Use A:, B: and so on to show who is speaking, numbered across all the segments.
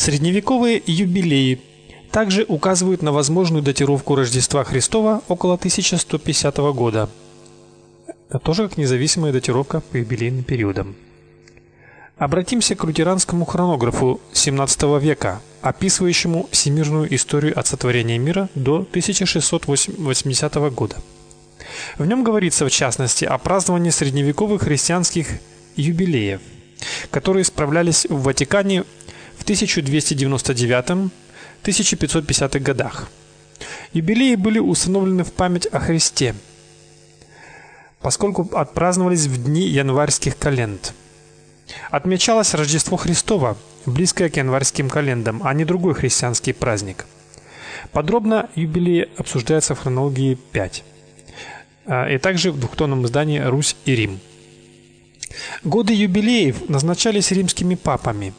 A: Средневековые юбилеи также указывают на возможную датировку Рождества Христова около 1150 года. Это тоже как независимая датировка по юбилейным периодам. Обратимся к лютеранскому хронографу XVII века, описывающему всемирную историю от сотворения мира до 1680 года. В нем говорится в частности о праздновании средневековых христианских юбилеев, которые справлялись в Ватикане 1299-1550 годах. Юбилеи были установлены в память о Христе, поскольку отпраздновались в дни январских календ. Отмечалось Рождество Христово, близкое к январским календам, а не другой христианский праздник. Подробно юбилеи обсуждаются в хронологии 5. А, и также в двухтонном издании Русь и Рим. Годы юбилеев назначались римскими папами.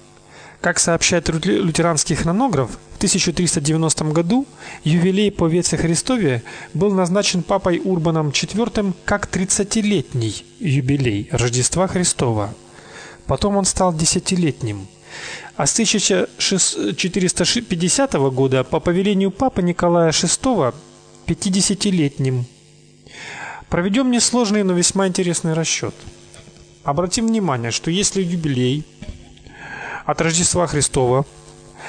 A: Как сообщает лютеранский хронограф, в 1390 году юбилей по Веце Христове был назначен папой Урбаном IV как 30-летний юбилей Рождества Христова. Потом он стал десятилетним. А с 1450 года по повелению папы Николая VI 50-летним. Проведем несложный, но весьма интересный расчет. Обратим внимание, что если юбилей от Рождества Христова.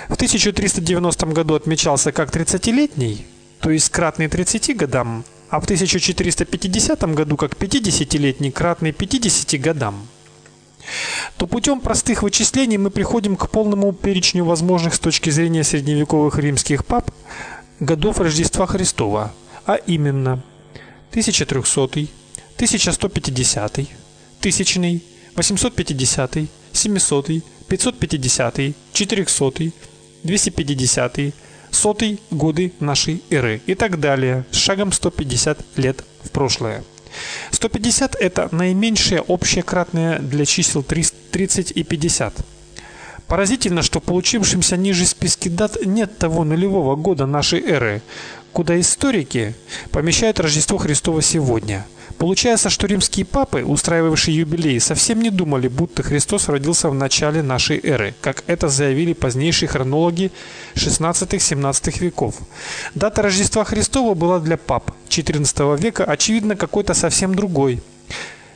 A: В 1390 году отмечался как 30-летний, то есть кратный 30 годам, а в 1450 году как 50-летний, кратный 50 годам, то путем простых вычислений мы приходим к полному перечню возможных с точки зрения средневековых римских пап годов Рождества Христова, а именно 1300, 1150, 1000, 850, 700, 550, 400, 250, 100 годы нашей эры и так далее, с шагом 150 лет в прошлое. 150 это наименьшее общее кратное для чисел 30 и 50. Поразительно, что получившемся ниже списке дат нет того нулевого года нашей эры, куда историки помещают Рождество Христово сегодня. Получается, что римские папы, устраивавшие юбилей, совсем не думали, будто Христос родился в начале нашей эры, как это заявили позднейшие хронологи XVI-XVII веков. Дата Рождества Христова была для пап XIV века очевидно какой-то совсем другой.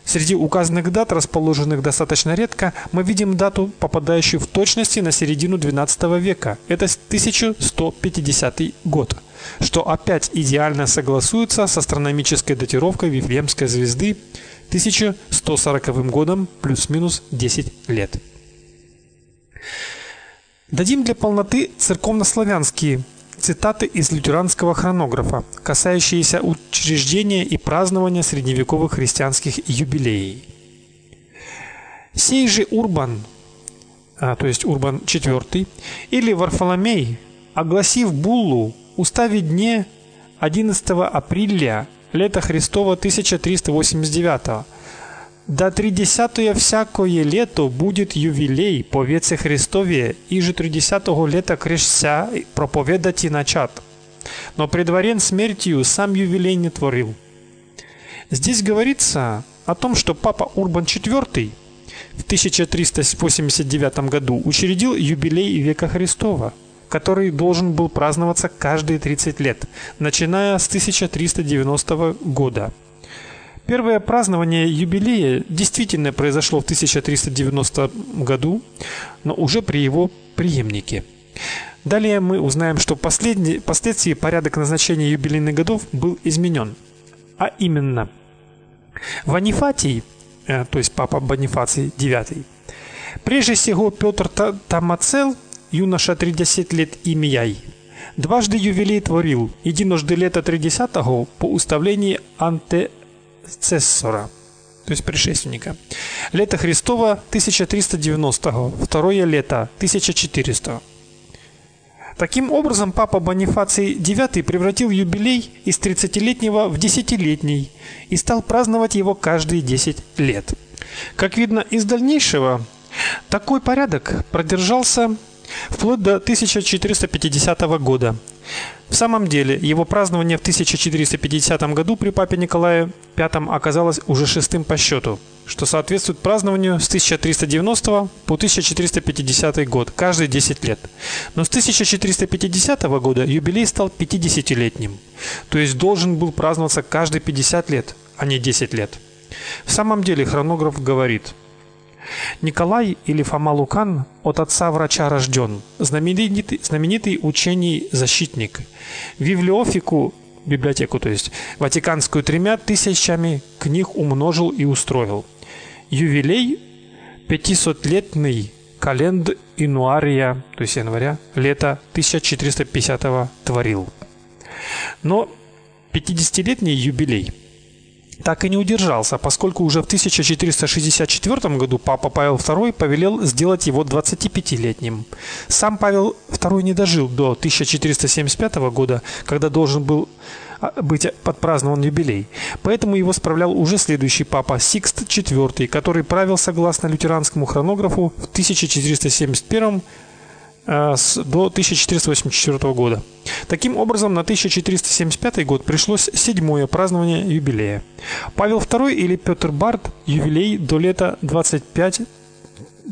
A: Среди указанных дат, расположенных достаточно редко, мы видим дату, попадающую в точности на середину XII века. Это 1150 год что опять идеально согласуется с астрономической датировкой Вифлеемской звезды 1140 годом плюс-минус 10 лет. Дадим для полноты церковнославянские цитаты из лютеранского хронографа, касающиеся учреждения и празднования средневековых христианских юбилеев. Сей же Урбан, а, то есть Урбан IV, или Варфоломей, огласив буллу уставе дне 11 апреля лета Христова 1389 да тридесятое всякое лето будет ювілей по веце Христове, и же тридесятого лета крещся проповедать и начат. Но предварен смертью сам ювелей не творил. Здесь говорится о том, что папа Урбан IV в 1389 году учредил юбилей века Христова – который должен был праздноваться каждые 30 лет, начиная с 1390 года. Первое празднование юбилея действительно произошло в 1390 году, но уже при его преемнике. Далее мы узнаем, что последний, впоследствии порядок назначения юбилейных годов был изменен. А именно, Ванифатий, э, то есть папа Бонифаций IX, прежде всего Петр Тамацел юноша 30 лет ім'яй. Дважды ювілей творив, единожды лета 30-го по уставлении антецессора, то есть предшественника. Лето Христова 1390-го, второе лето 1400 Таким образом, папа Бонифаций IX превратил юбилей из 30-летнего в 10-летний и стал праздновать его каждые 10 лет. Как видно из дальнейшего, такой порядок продержался вплоть до 1450 года. В самом деле, его празднование в 1450 году при папе Николае V оказалось уже шестым по счету. что соответствует празднованию с 1390 по 1450 год, каждые 10 лет. Но с 1450 года юбилей стал 50-летним, то есть должен был праздноваться каждые 50 лет, а не 10 лет. В самом деле хронограф говорит – Николай или Фома Лукан от отца врача рожден, знаменитый, знаменитый учений защитник. Библиофику, библиотеку, то есть Ватиканскую тремя тысячами книг умножил и устроил. Ювелей 500-летний календ инуария, то есть января, лета 1450 творил. Но 50-летний юбилей – так и не удержался, поскольку уже в 1464 году папа Павел II повелел сделать его 25-летним. Сам Павел II не дожил до 1475 года, когда должен был а, быть подпразднован юбилей. Поэтому его справлял уже следующий папа Сикст IV, который правил согласно лютеранскому хронографу в 1471 Э, до 1484 года. Таким образом, на 1475 год пришлось седьмое празднование юбилея. Павел II или Петр Барт юбилей до лета 25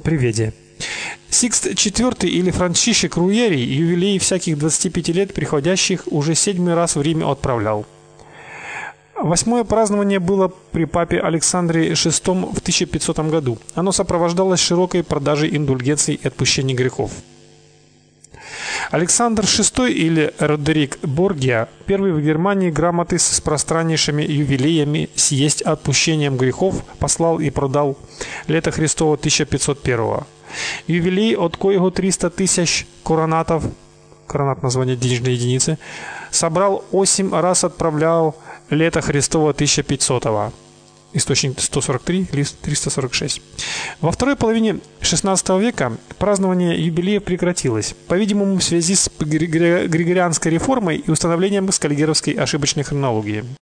A: приведя. Сикст IV или Францишек Руери юбилей всяких 25 лет приходящих уже седьмой раз в Риме отправлял. Восьмое празднование было при папе Александре VI в 1500 году. Оно сопровождалось широкой продажей индульгенций и отпущения грехов. Александр VI или Родерик Боргия, первый в Германии грамоты с пространнейшими ювелеями съесть отпущением грехов, послал и продал. Лето Христово 1501 Ювелей, от коего 300 тысяч коронатов, коронат название денежной единицы, собрал 8 раз отправлял. Лето Христово 1500 -го источник 143, лист 346. Во второй половине XVI века празднование юбилея прекратилось, по-видимому, в связи с Григорианской реформой и установлением скальгеровской ошибочной хронологии.